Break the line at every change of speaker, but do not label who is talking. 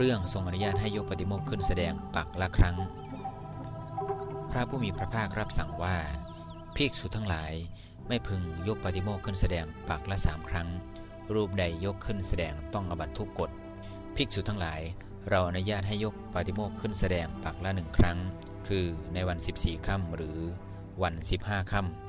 เรื่องทรงอนุญาตให้ยกปฏิโมกข์ขึ้นแสดงปักละครั้ง พระผู้มีพระภาครับสั่งว่าภิกษุทั้งหลายไม่พึงยกปฏิโมกข์ขึ้นแสดงปักละสามครั้ง รูปใดยกขึ้นแสดงต้องอบัตทุกกฎภิกษุทั้งหลาย เราอนุญาตให้ยกปฏิโมกข์ขึ้นแสดงปักละหนึ่งครั้ง คือในวัน 14ค่ำหรือวัน 15ค่ำ